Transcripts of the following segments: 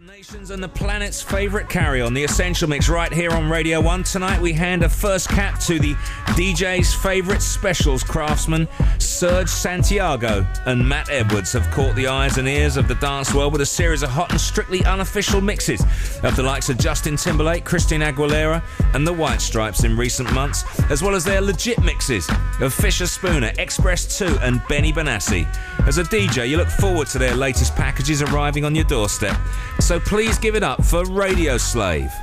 nation's and the planet's favorite carry on the Essential Mix right here on Radio 1. Tonight we hand a first cap to the DJ's favorite specials craftsman, Serge Santiago and Matt Edwards have caught the eyes and ears of the dance world with a series of hot and strictly unofficial mixes of the likes of Justin Timberlake, Christina Aguilera, and the White Stripes in recent months, as well as their legit mixes of Fisher Spooner, X-Press 2, and Benny Benassi. As a DJ, you look forward to their latest packages arriving on your doorstep. So please give it up for Radio Slave.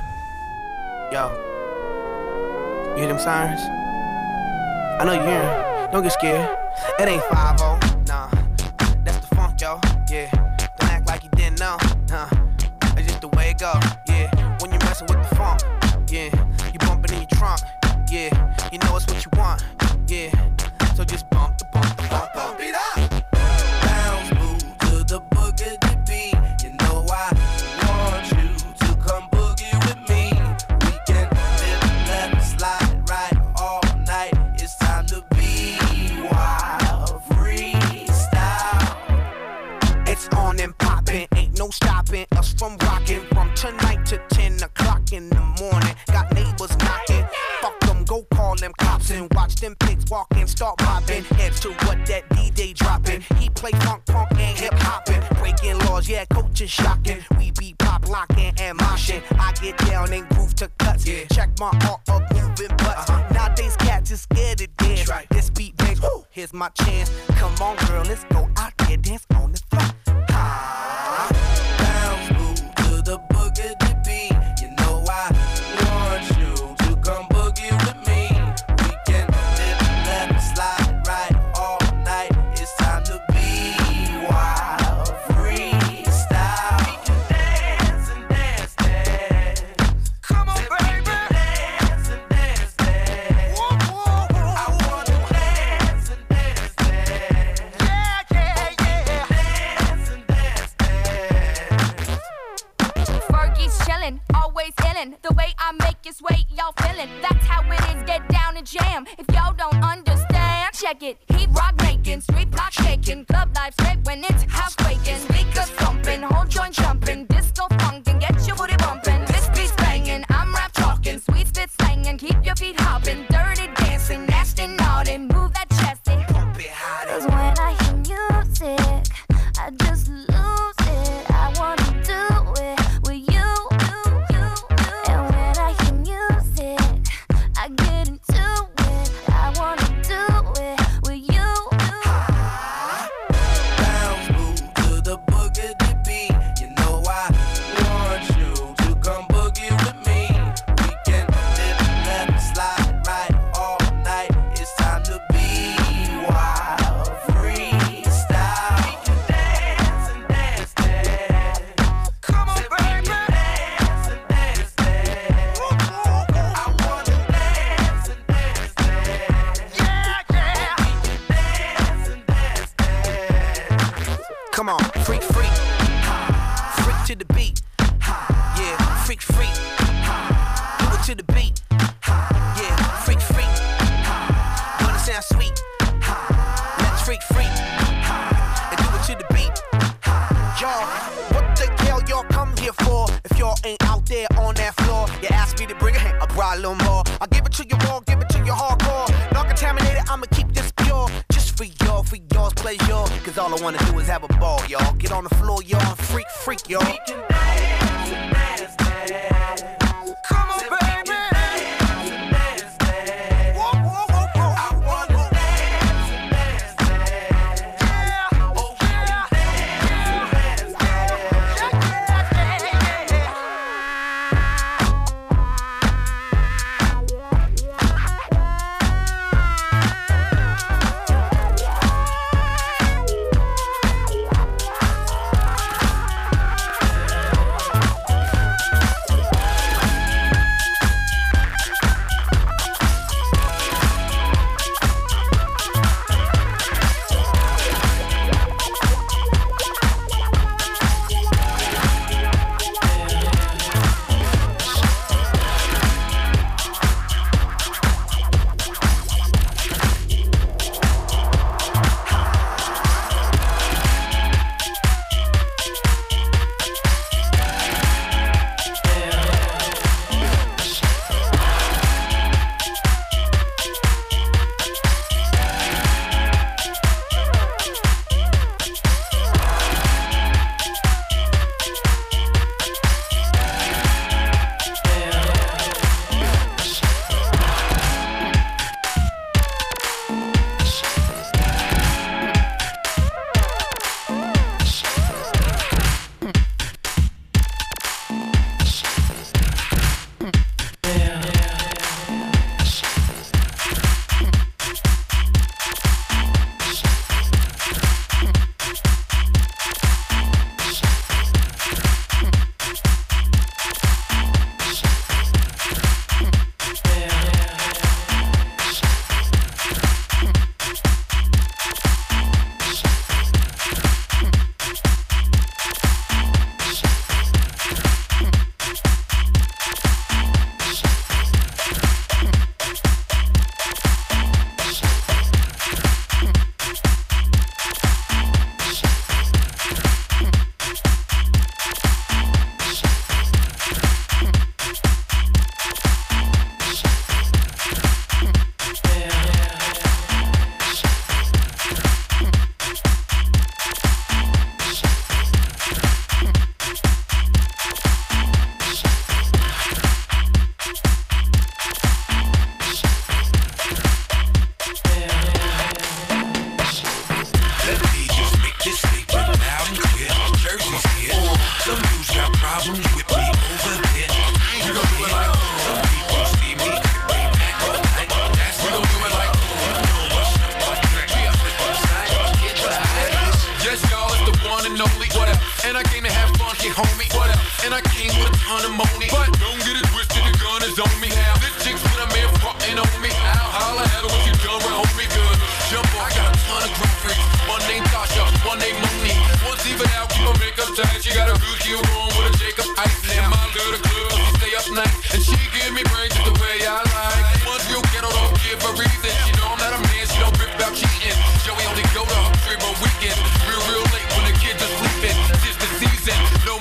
Yo. You hear them sirens? I know you hear them. Don't get scared. It ain't 5 nah. That's the funk, yo. Yeah. Don't act like you didn't know. Nah. It's just the way it go. Yeah. When you're messing with the funk. Yeah. You bumping in your trunk. Yeah. You know it's what you want. Yeah. So just bump the bump the bump, bump it up. And watch them pigs walk and start mobbing. Heads to what that DJ dropping. He play funk, punk, and hip hopping. Breaking laws, yeah, coach is shocking. We be pop locking and moshing. I get down and groove to cuts. Yeah. Check my art of moving butts. Uh-huh. Nowadays, cats is scared to dance. This beat bangs, whoo, here's my chance. Come on, girl, let's go y'all feelin'. That's how it is, get down and jam. If y'all don't understand, check it. Heat rock making, street block shaking, club life straight when it's house quaking. Speakers thumping, whole joint jumping, disco funkin', get your booty bumpin'. This beat's bangin', I'm rap talking, sweet spit slangin', keep your feet hoppin', dirty dancing, nasty naughty, move that chesty. Cause when I hear music, I just a little more. I give it to you raw, give it to you hardcore. Not contaminated, I'ma keep this pure. Just for y'all, for y'all's pleasure. Cause all I wanna do is have a ball, y'all. Get on the floor, y'all, freak, freak, y'all.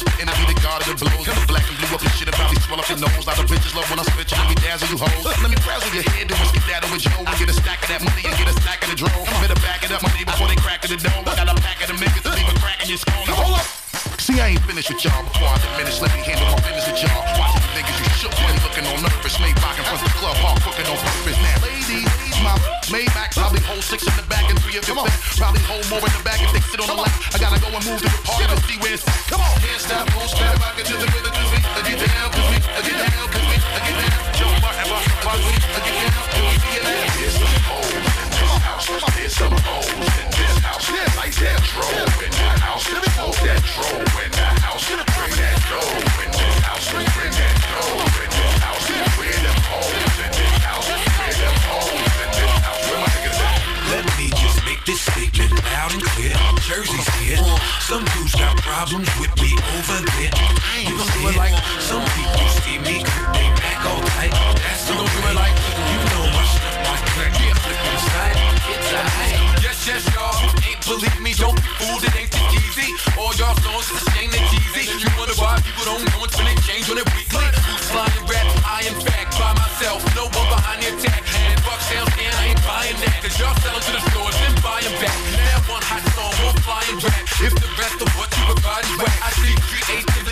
the god the be the god of the blows. I'm black and blue up and shit, and probably swell up your nose. Lot of bitches love when I spit you, let me dazzle you hoes. Let me frazzle your head, do a skedaddle with Joe, and get a stack of that money and get a stack of the drone. Better back it up, money before they crack the dome. I got a pack of them niggas leave a crack in your skull. Now hold up. See, I ain't finished with y'all before I diminish. Let me handle my business with y'all. Watch niggas, you shook when looking all nervous. Made rock in front of the club, hard cooking on purpose. Now, ladies, my Maybach probably hold six in the back and three of your back. Probably hold more in the back if they sit on the lap. I gotta go and move to the party to see where it's at. Come on, can't stop, won't stop. Rock it to the rhythm, cause we I get down, cause we I get down, cause we I get down. Jump, whatever, why we I get down, cause we see it out. House. There's some hoes in this house. Like that dro in the house. Smoke that dro in the house. Bring that dro in this house. Bring that dro in this house. Where them hoes in this house? Where them hoes in this house? Where my niggas at? Let me just make this statement loud and clear. Jersey's here. Some dudes got problems with me over there. You gon' do it like some people see me. They back all tight. That's the do it like you know Yes, yes, y'all. Ain't believe me, don't be fooled, it ain't this easy. All y'all songs, it's shame they cheesy. You wonder why people don't know until they change on it weekly. Who's flying rap? I by myself. No one behind the scan, I ain't buying y'all selling to the stores, buying back. One hot song rap. If the rest of what you provide is whack, I see creativity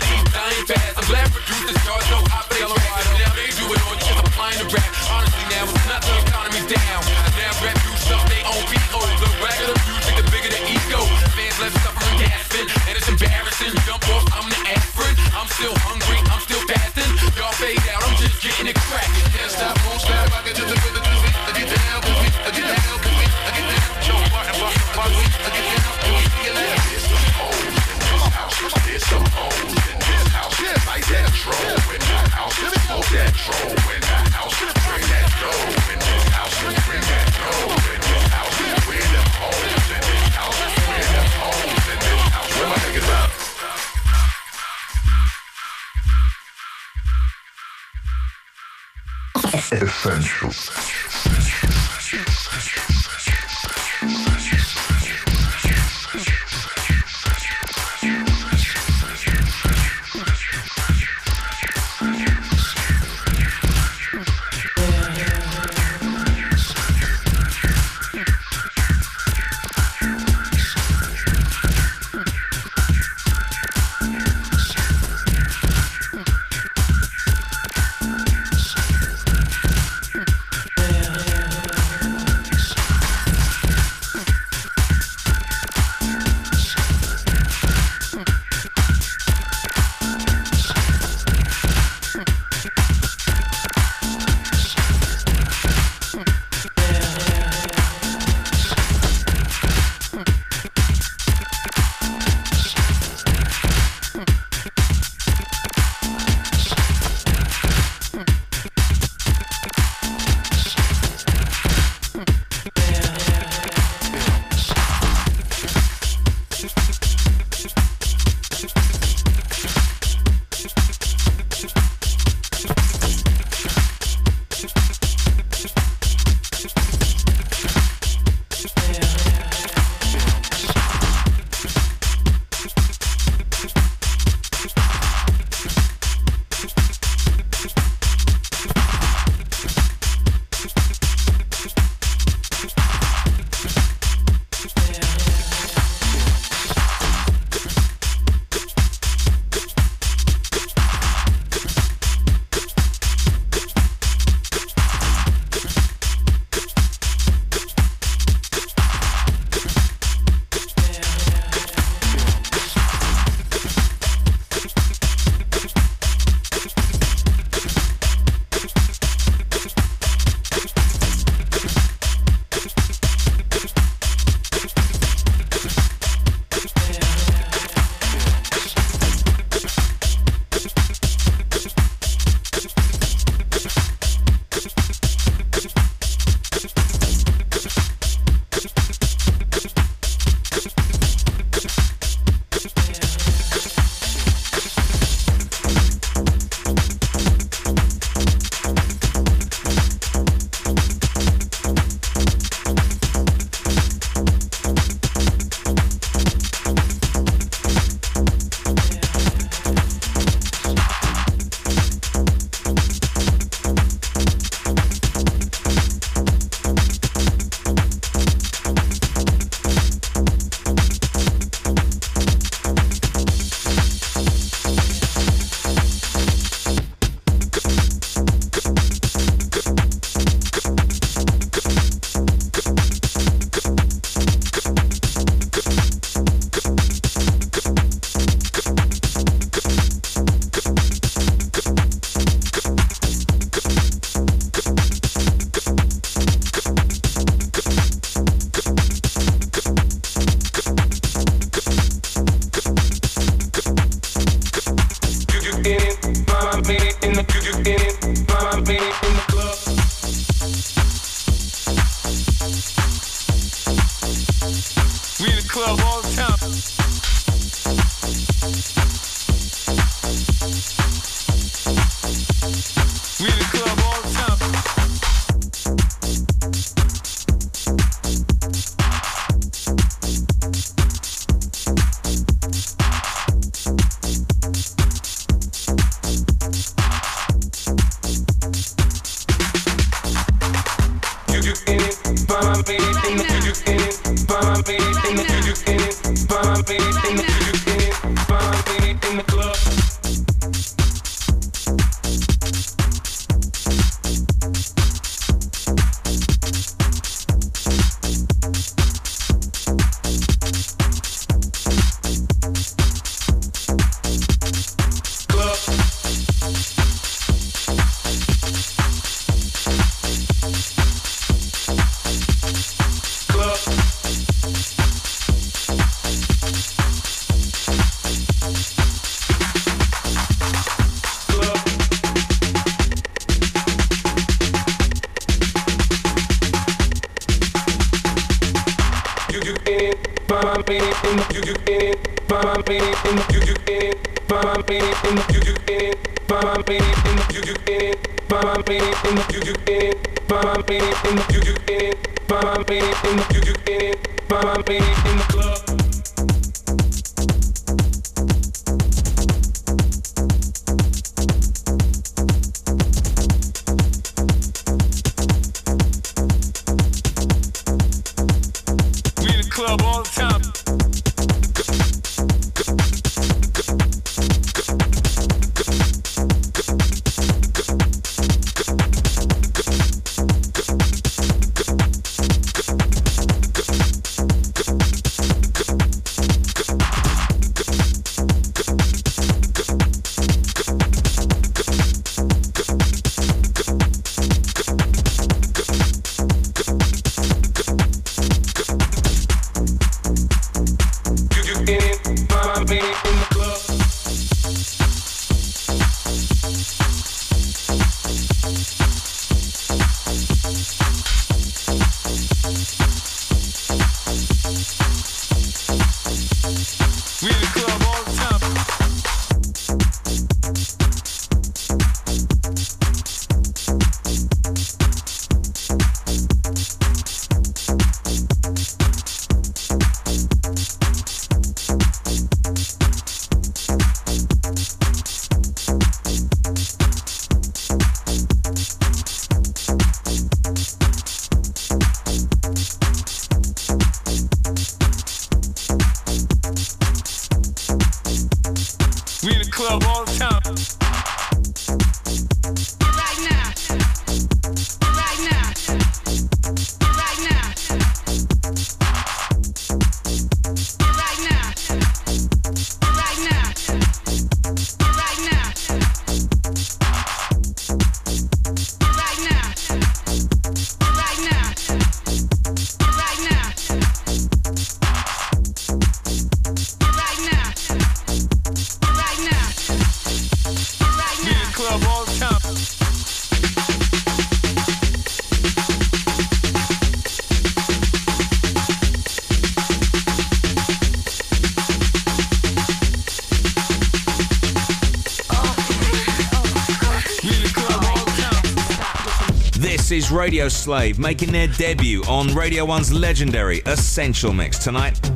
Radio Slave making their debut on Radio 1's legendary Essential Mix. Tonight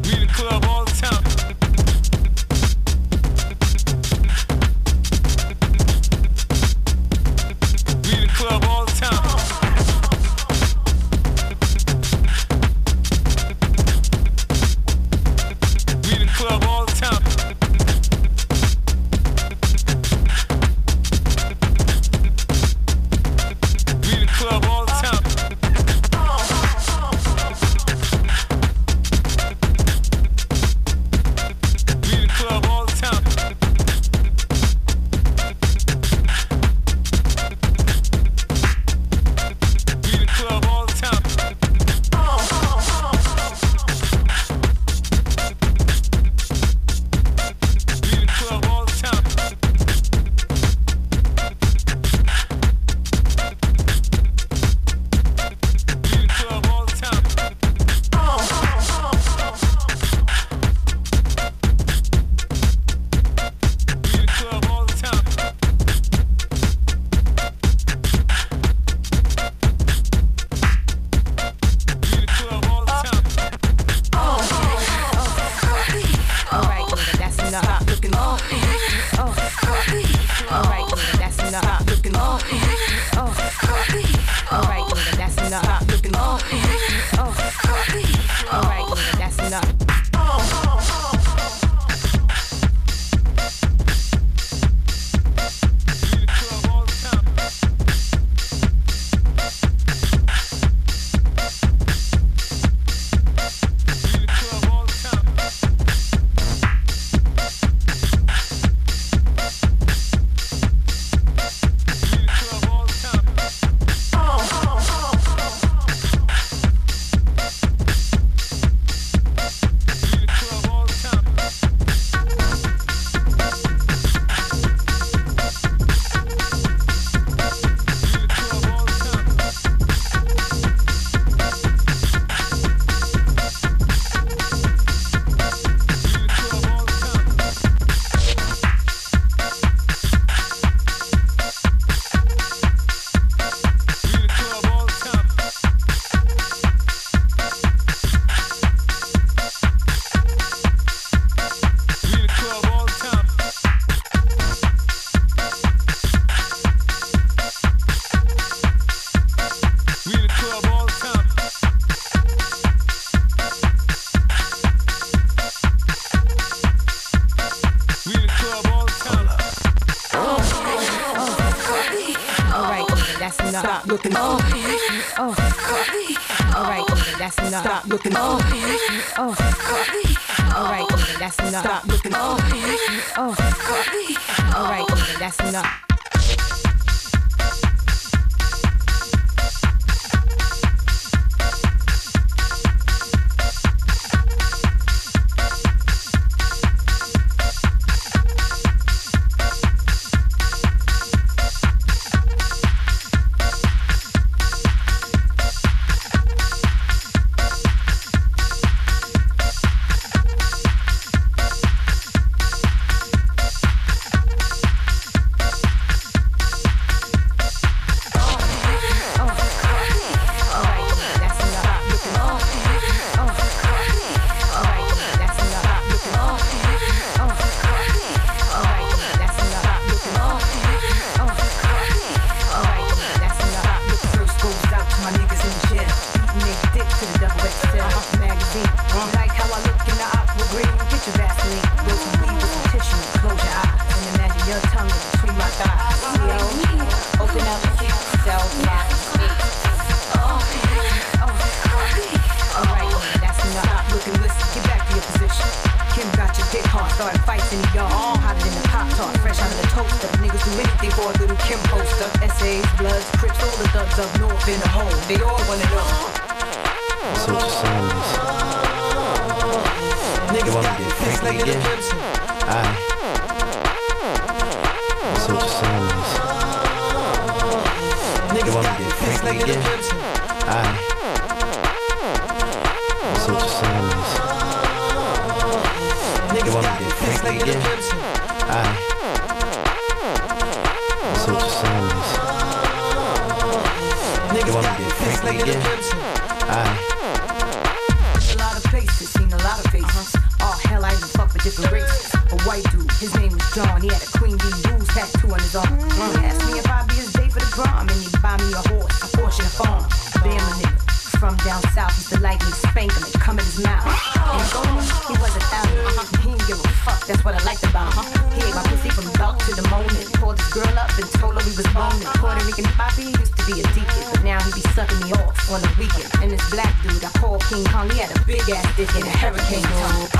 Niggas wanna get freaky face like in the again? crimson. aye. So what you're saying is, Niggas wanna get their face like in the freaky again? crimson. aye. So what you're saying is, Niggas wanna get their face like in the freaky again? crimson. aye. So what you're saying is, Niggas wanna get their face like freaky again? On. He asked me if I'd be his date for the prom, and he'd buy me a horse, a Porsche, a farm. Bam, a nigga. From down south, used to like me, spank him, and come in his mouth. And gold, he was a thousand. Uh-huh. He didn't give a fuck, that's what I liked about him. He ate my pussy from dark to the morning. Pulled this girl up and told her we was boning. Puerto Rican Bobby used to be a deacon, but now he be sucking me off on the weekend. And this black dude I call King Kong, he had a big ass dick and a hurricane tongue.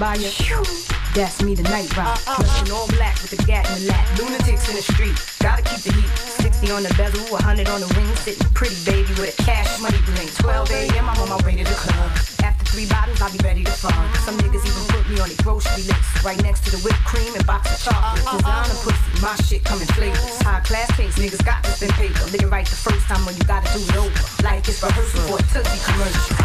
By you. That's me, the night ride. Dressed all black with the gat in the lap. Lunatics in the street, gotta keep the heat. 60 on the bezel, 100 on the ring. Sitting pretty baby with a cash money ring. 12 a.m., I'm on my way to the club. After three bottles, I'll be ready to fuck. Some niggas even put me on the grocery list. Right next to the whipped cream and box of chocolate. Designer pussy, my shit coming flavors. High class taste, niggas got to spend paper. Lick right the first time when you gotta do it over. Like it's rehearsal for a Tootsie commercial.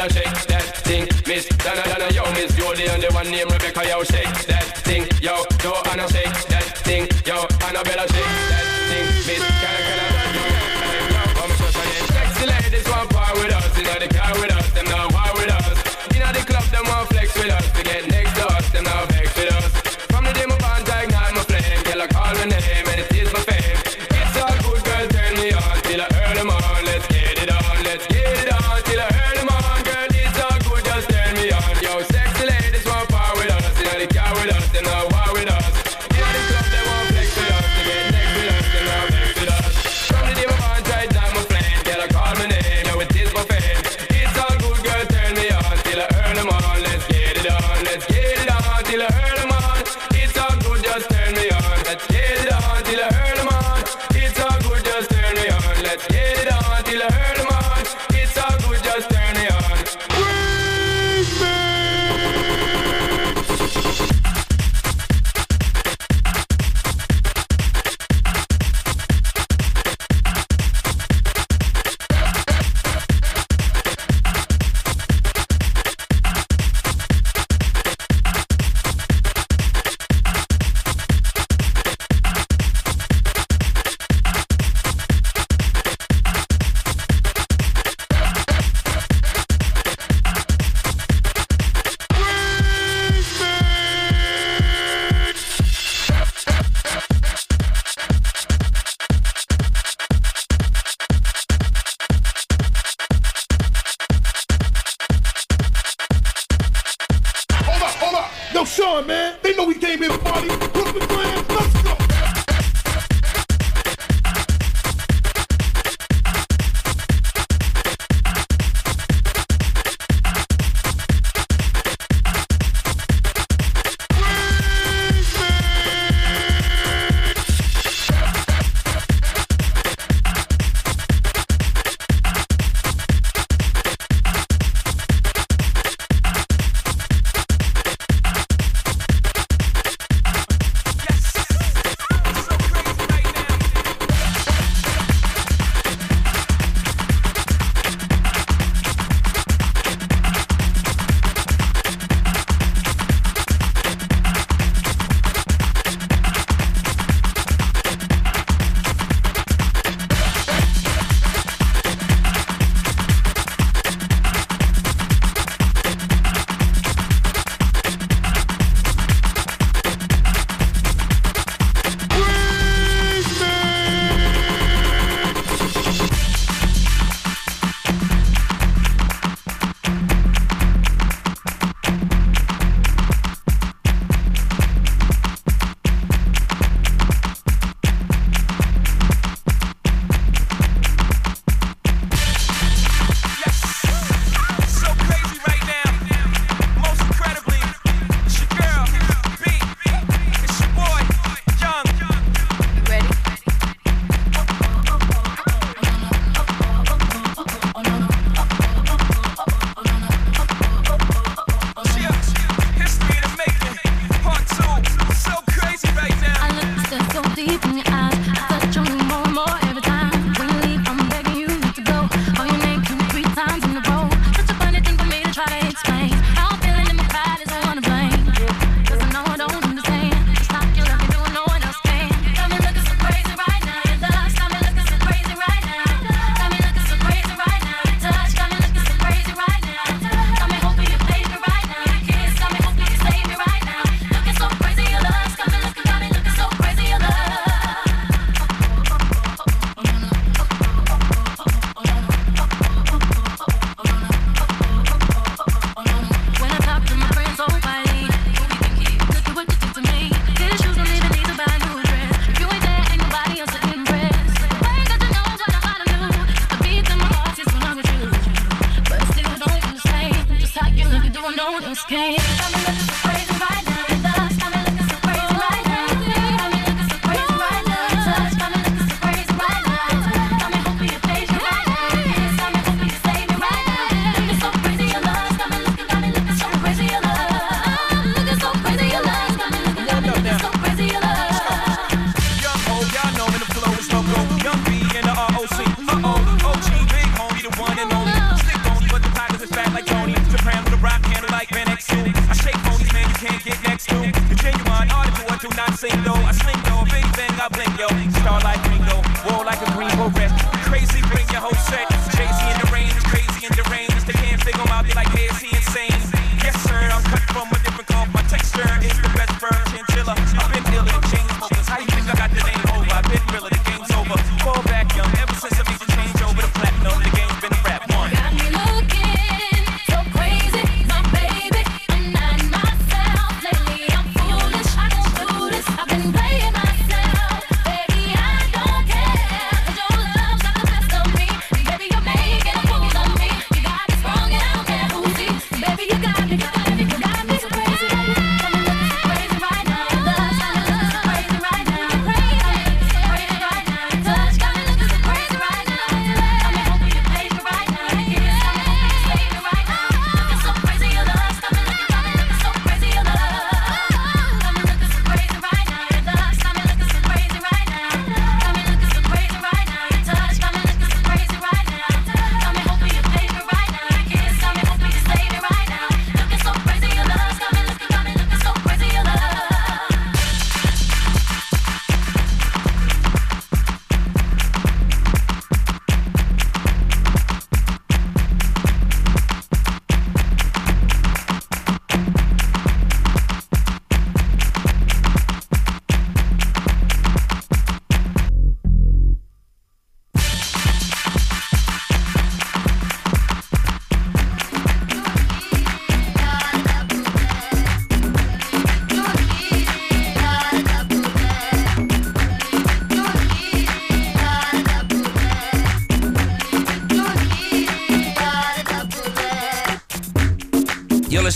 girl shake that thing. Miss Donna Donna, yo, Miss Beauty and the one named Rebecca, yo, shake that thing. Yo, Joanna, shake that thing. Yo, Annabella,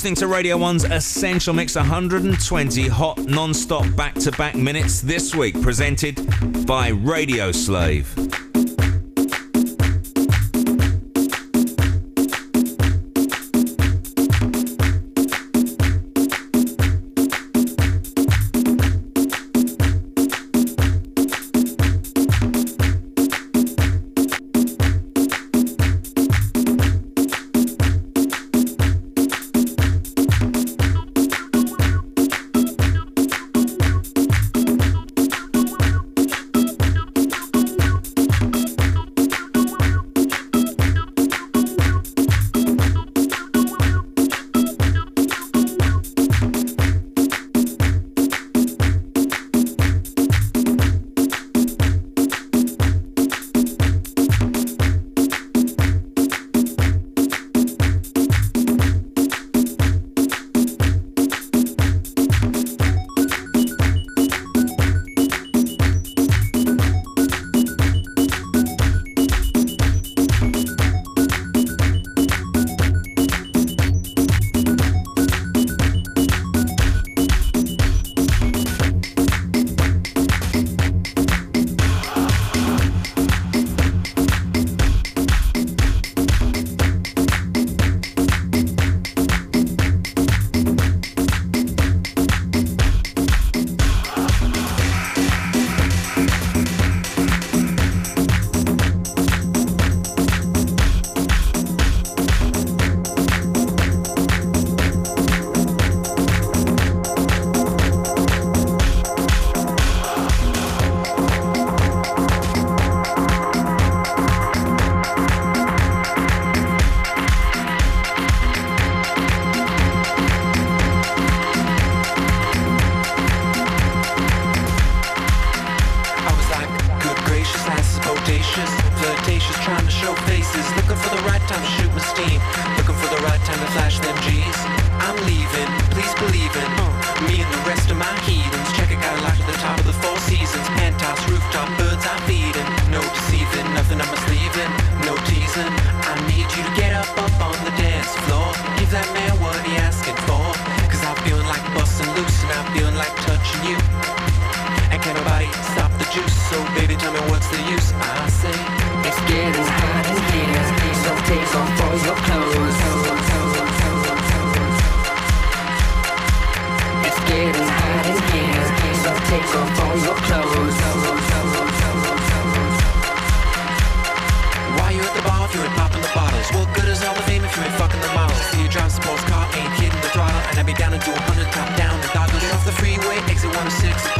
listening to Radio 1's Essential Mix 120 hot non-stop back-to-back minutes this week presented by Radio Slave. 六。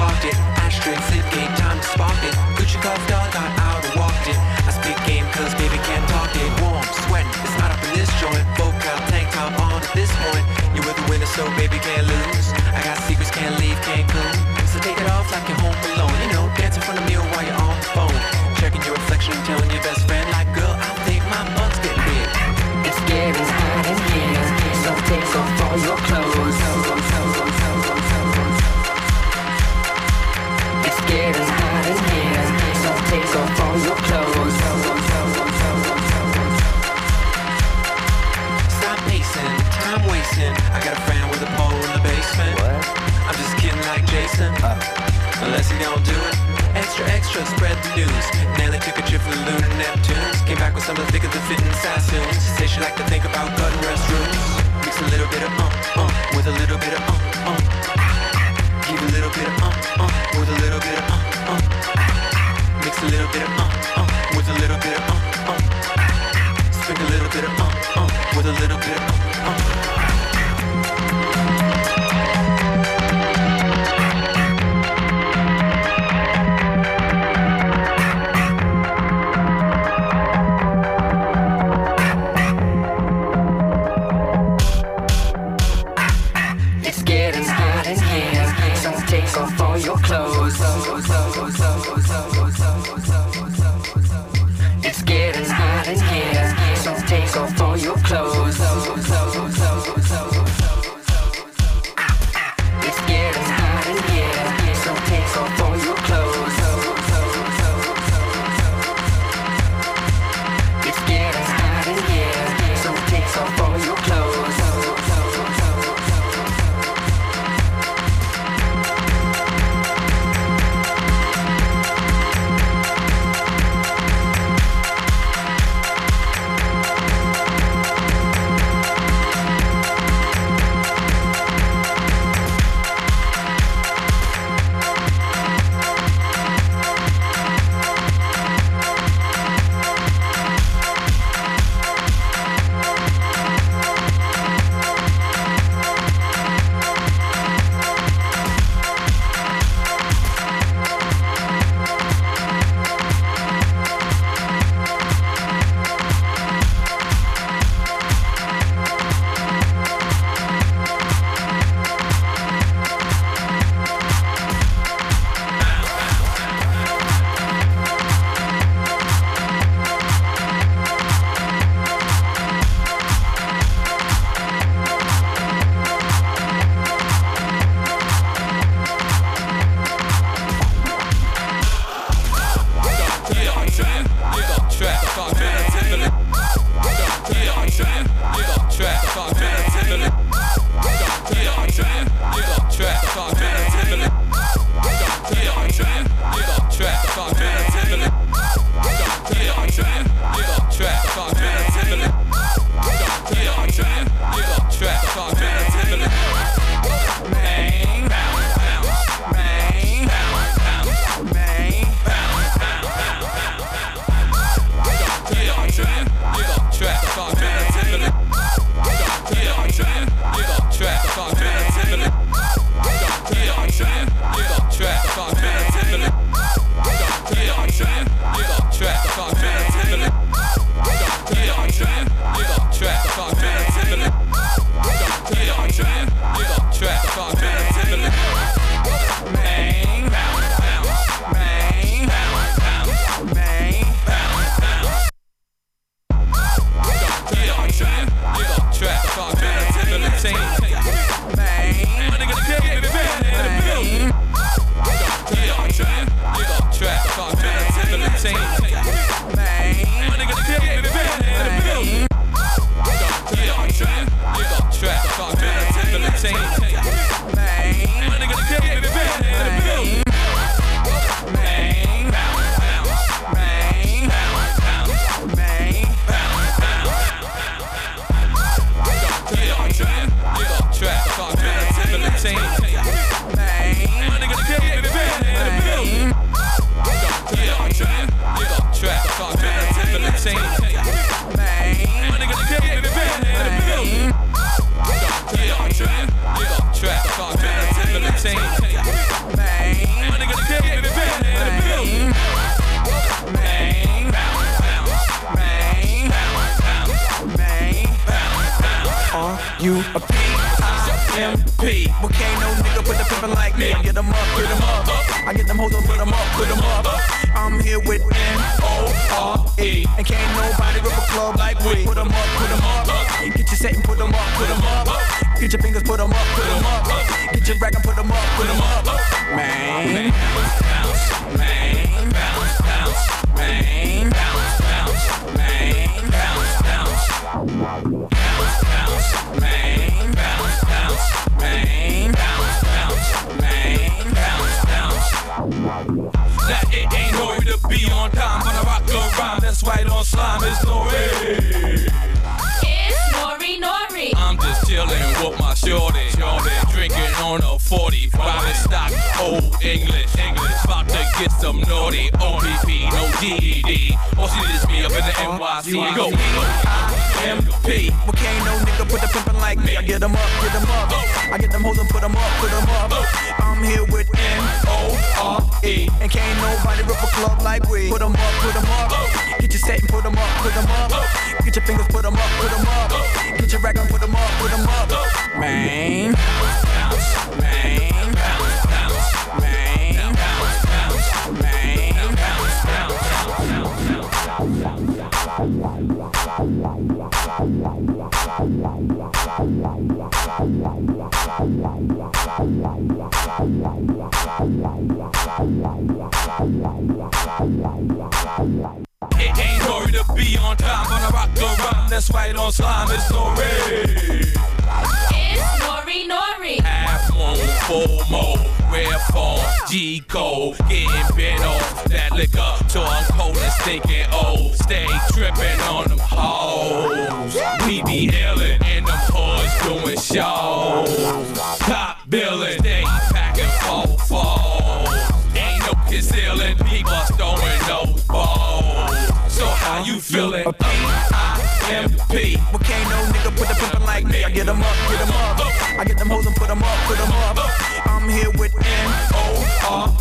Yeah.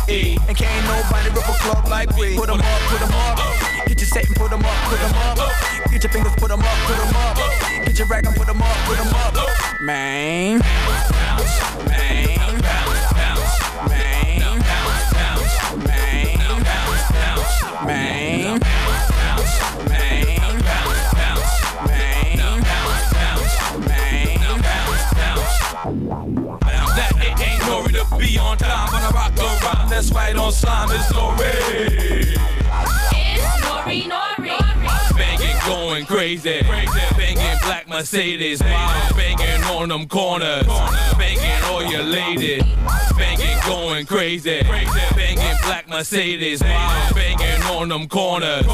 N-O-R-E. And can't nobody rip a club like we. Put them up, put them up. Get your set and put them up, put them up. Get your fingers, put them up, put them up. Get your rack and put them up, put them up. Man. Bounce, man. Bounce, bounce, man. Bounce, bounce, man. Bounce, bounce, man. On slime. It's no way. It's Nori Nori. Banging, going crazy. Banging black Mercedes. While banging on them corners. Banging all your ladies. Banging, going crazy. Banging black Mercedes. While banging on them corners.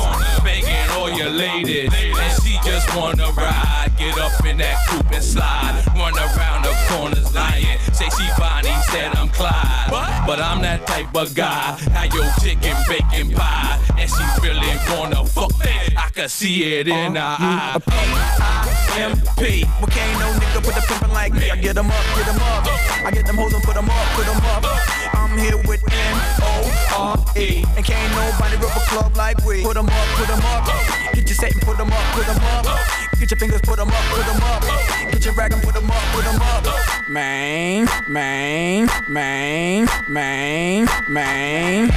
Banging all your ladies. And she just wanna ride. Get up in that coupe and slide. Run around the corners lying. Say she Bonnie, said I'm Clyde. But I'm that type of guy. How your chicken bacon pie. And she really wanna fuck me. I can see it in her uh, eye. M-P. But can't no nigga put the pimpin' like me. I get them up, get them up. I get them hoes and put them up, put them up. I'm here with N-O-R-E. And can't nobody rip a club like we. Put them up, put them up. Get your set and put them up, put them up. Get your fingers, put them up, put them up. Get your rack and put them up, put them up. Man, man, man, man. Man,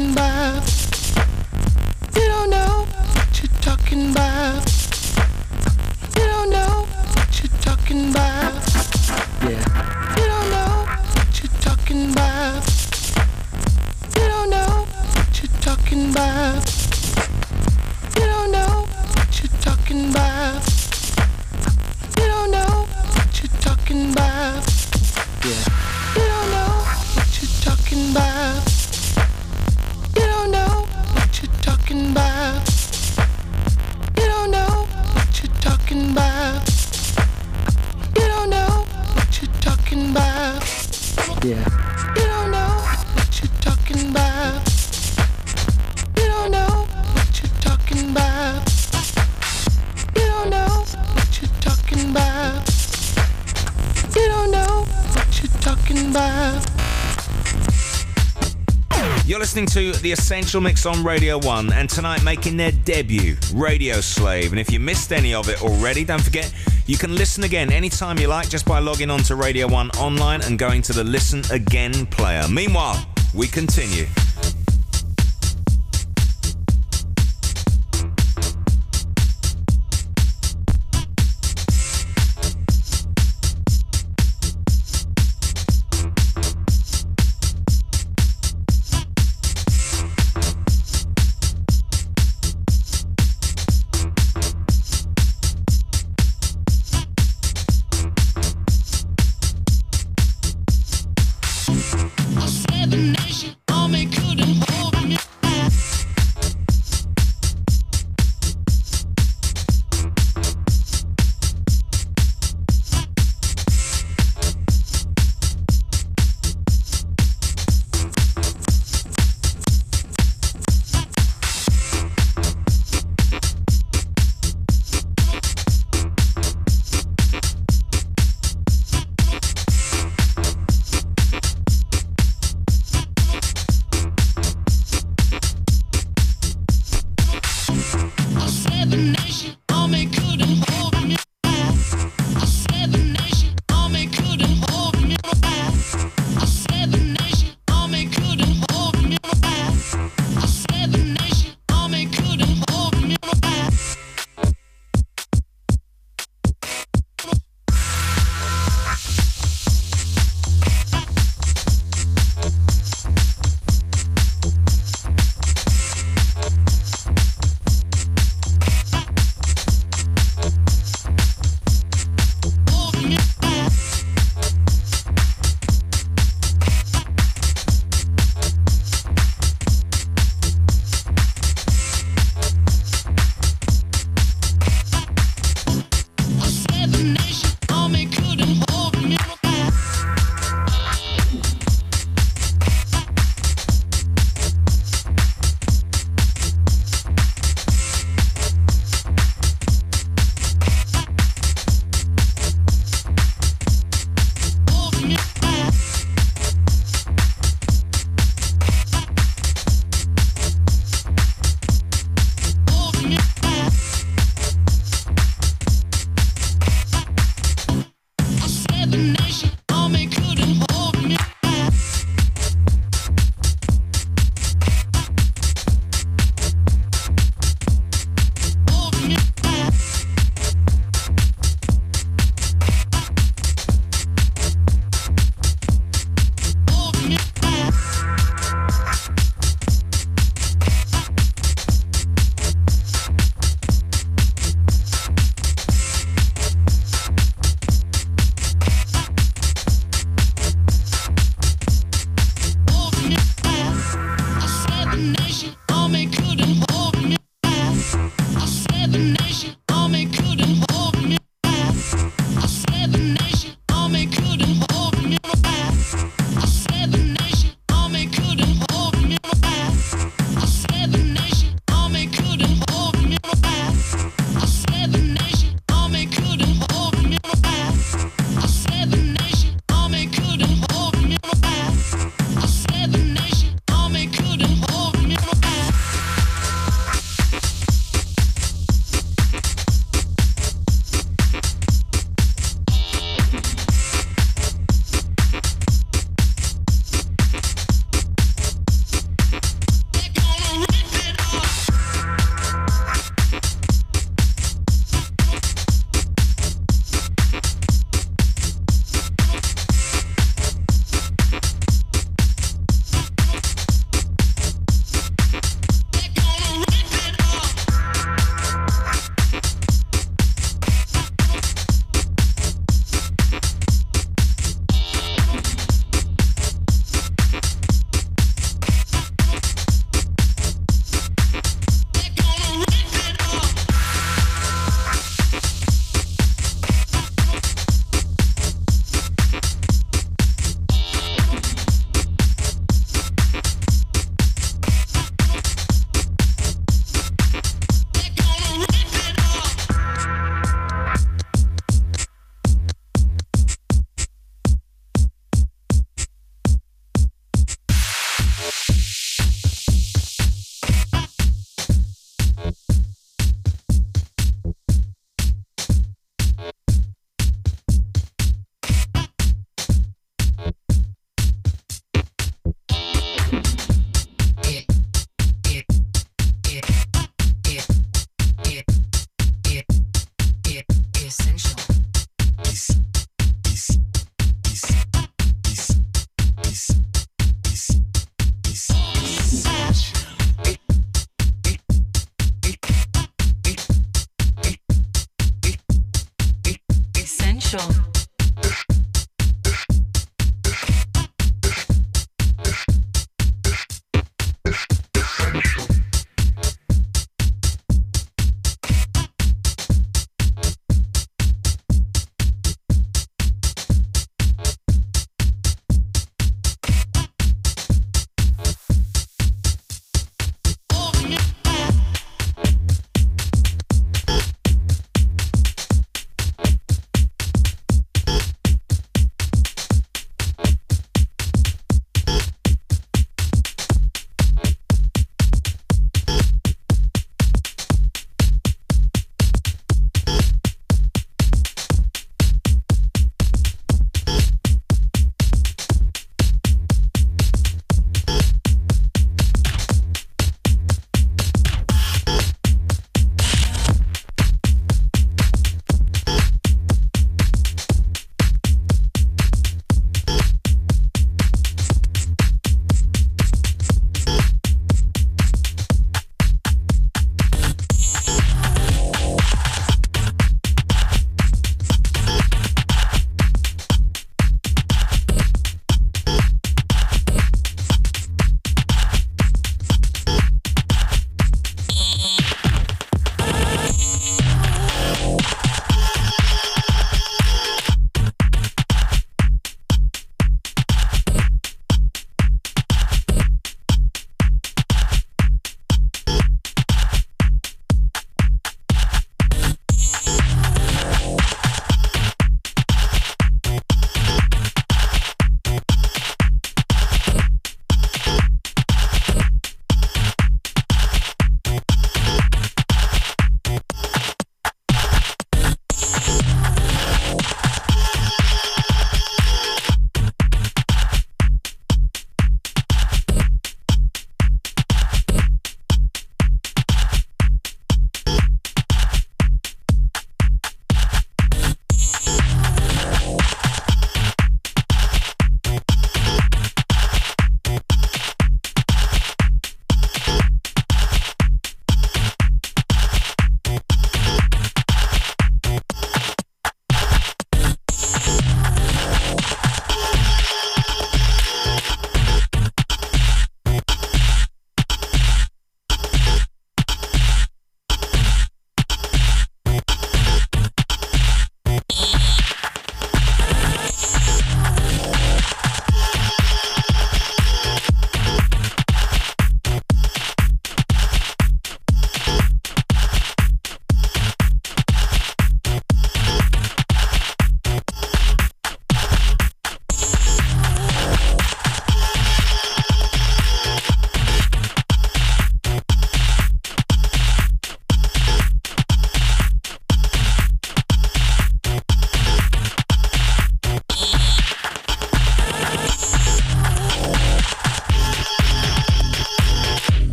Bye. to The Essential Mix on Radio 1, and tonight making their debut, Radio Slave. And if you missed any of it already, don't forget you can listen again anytime you like just by logging on to Radio 1 online and going to the Listen Again player. Meanwhile, we continue.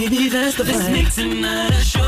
Baby, that's the plan. Let's tonight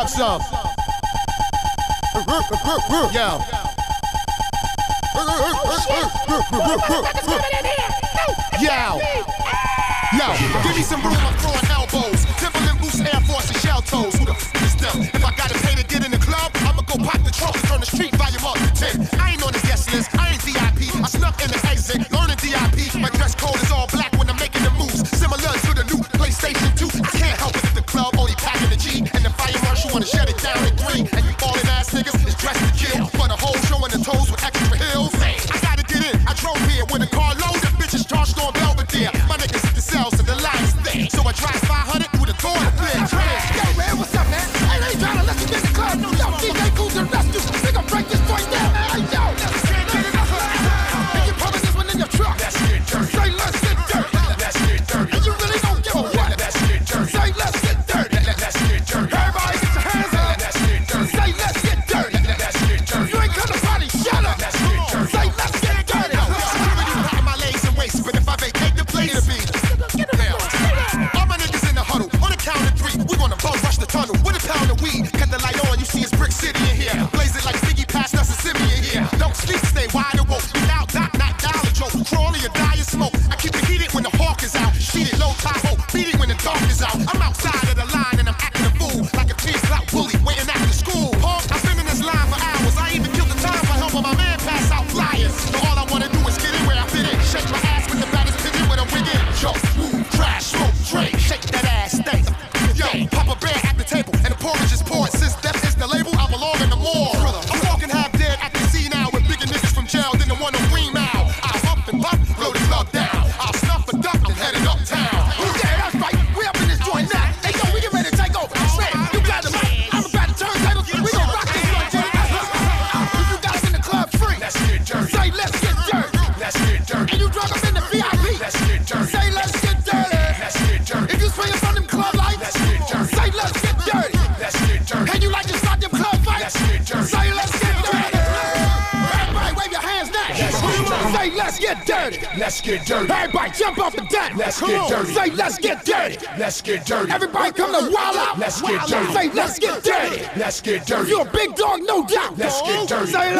have some. Yo. get dirty. Everybody come to wild out. Let's get dirty. Say, let's get dirty. Let's get dirty. You're a big dog, no doubt. Let's get dirty. Say,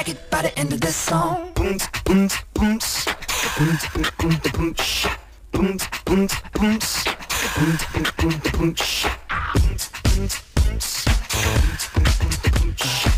Naked by the end of this song. Boom, boom, boom, boom, boom, boom, boom, boom, boom, boom, boom, boom, boom, boom, Don't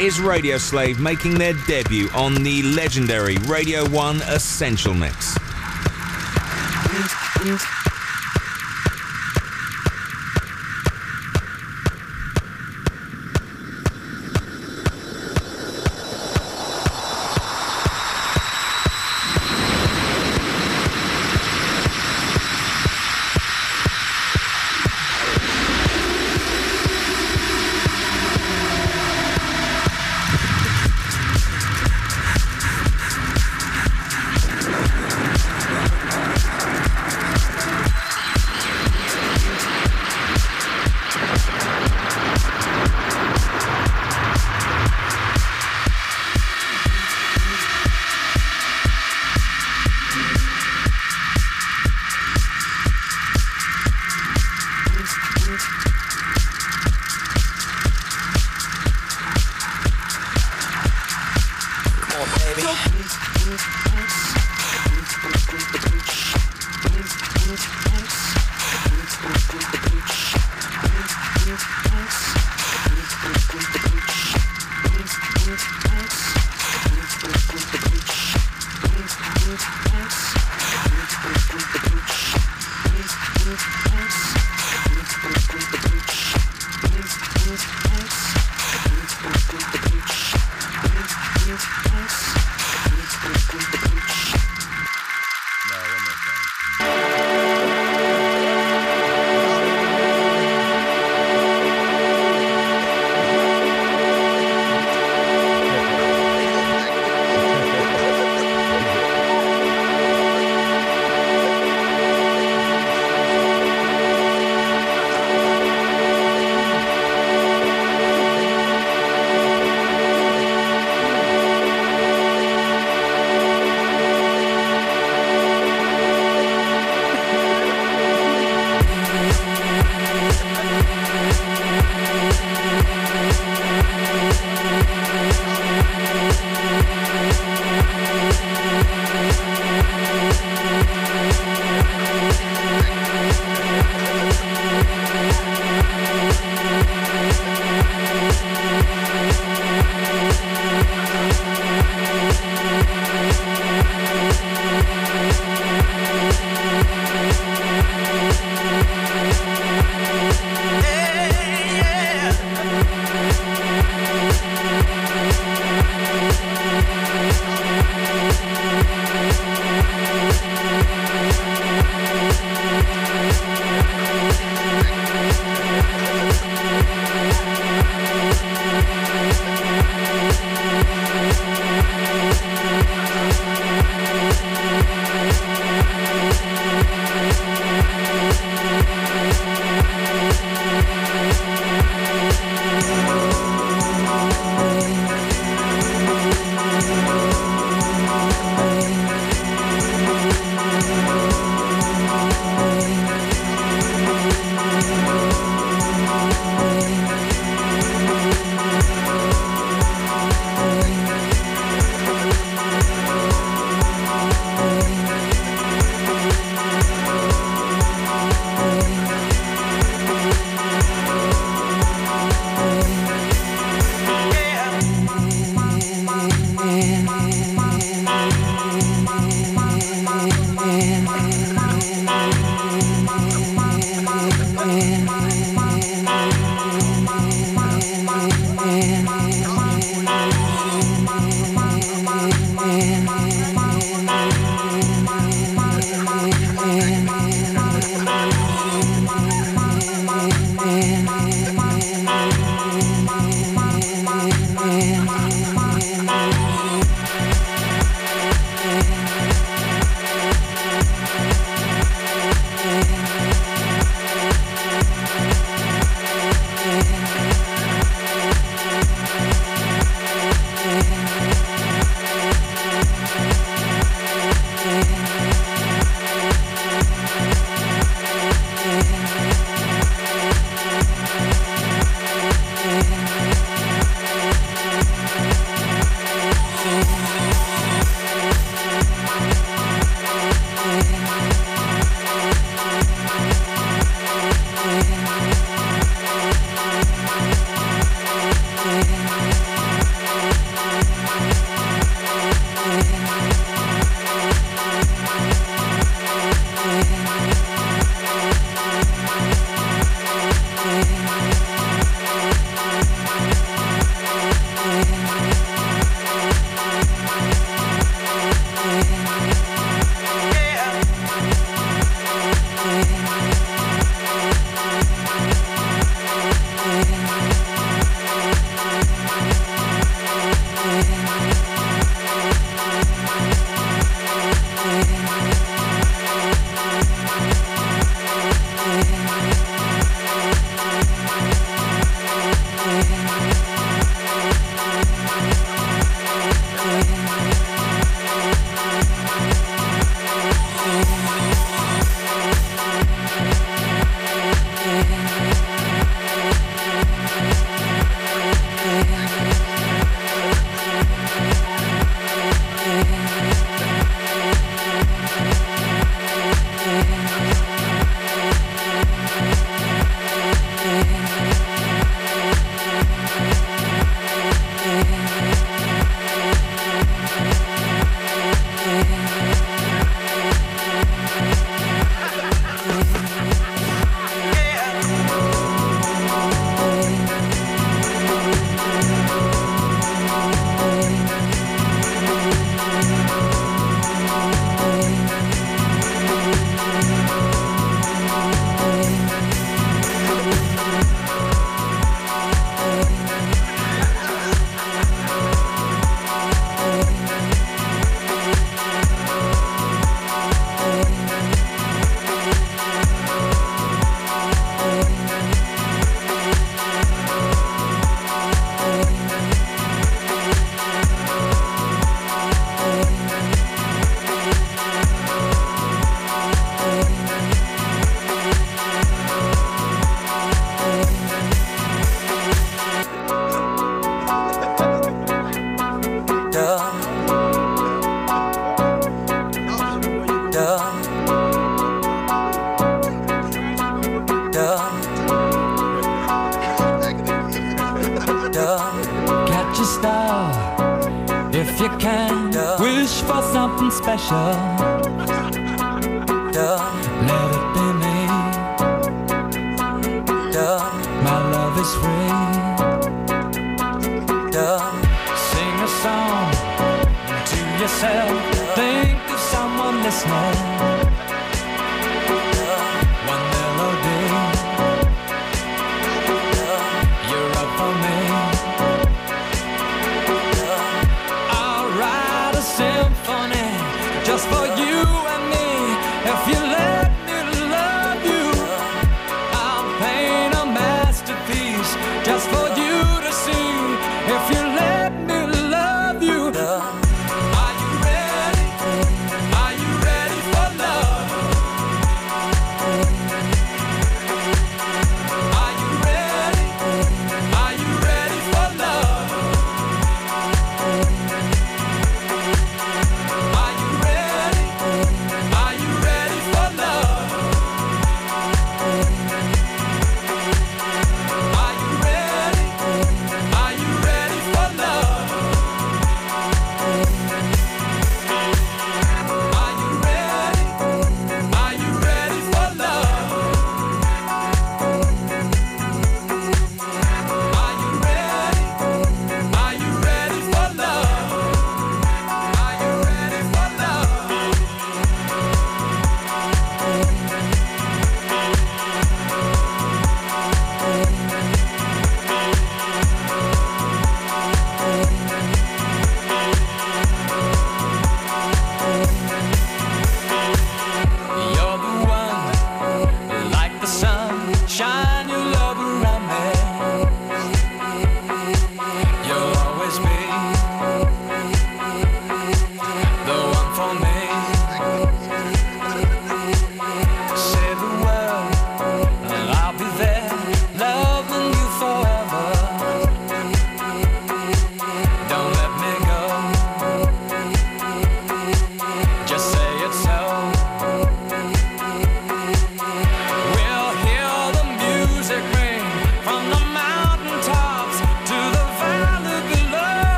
is Radio Slave making their debut on the legendary Radio 1 Essential Mix.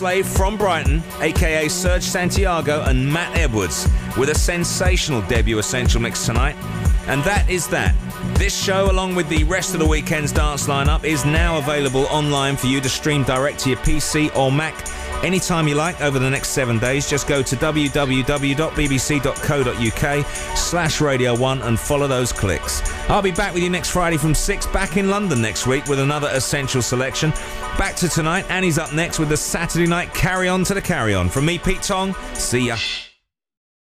Slave from Brighton, aka Serge Santiago and Matt Edwards, with a sensational debut Essential Mix tonight. And that is that. This show, along with the rest of the weekend's dance lineup, is now available online for you to stream direct to your PC or Mac anytime you like over the next seven days. Just go to www.bbc.co.uk slash Radio 1 and follow those clicks. I'll be back with you next Friday from 6, back in London next week with another Essential selection. Back to tonight, Annie's up next with the Saturday night Carry On to the Carry On. From me, Pete Tong, see ya.